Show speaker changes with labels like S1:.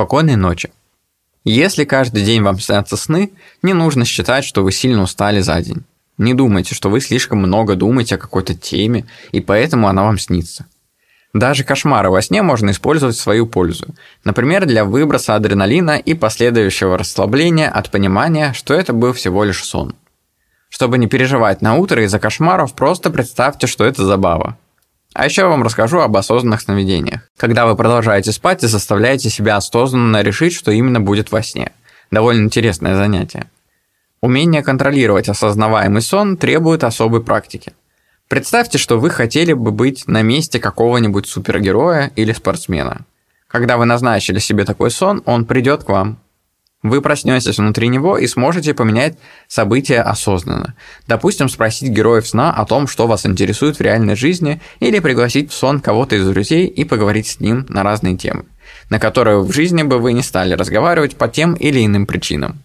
S1: Спокойной ночи. Если каждый день вам снятся сны, не нужно считать, что вы сильно устали за день. Не думайте, что вы слишком много думаете о какой-то теме, и поэтому она вам снится. Даже кошмары во сне можно использовать в свою пользу. Например, для выброса адреналина и последующего расслабления от понимания, что это был всего лишь сон. Чтобы не переживать на утро из-за кошмаров, просто представьте, что это забава. А еще я вам расскажу об осознанных сновидениях. Когда вы продолжаете спать и заставляете себя осознанно решить, что именно будет во сне. Довольно интересное занятие. Умение контролировать осознаваемый сон требует особой практики. Представьте, что вы хотели бы быть на месте какого-нибудь супергероя или спортсмена. Когда вы назначили себе такой сон, он придет к вам. Вы проснетесь внутри него и сможете поменять события осознанно. Допустим, спросить героев сна о том, что вас интересует в реальной жизни, или пригласить в сон кого-то из друзей и поговорить с ним на разные темы, на которые в жизни бы вы не стали разговаривать по тем или иным причинам.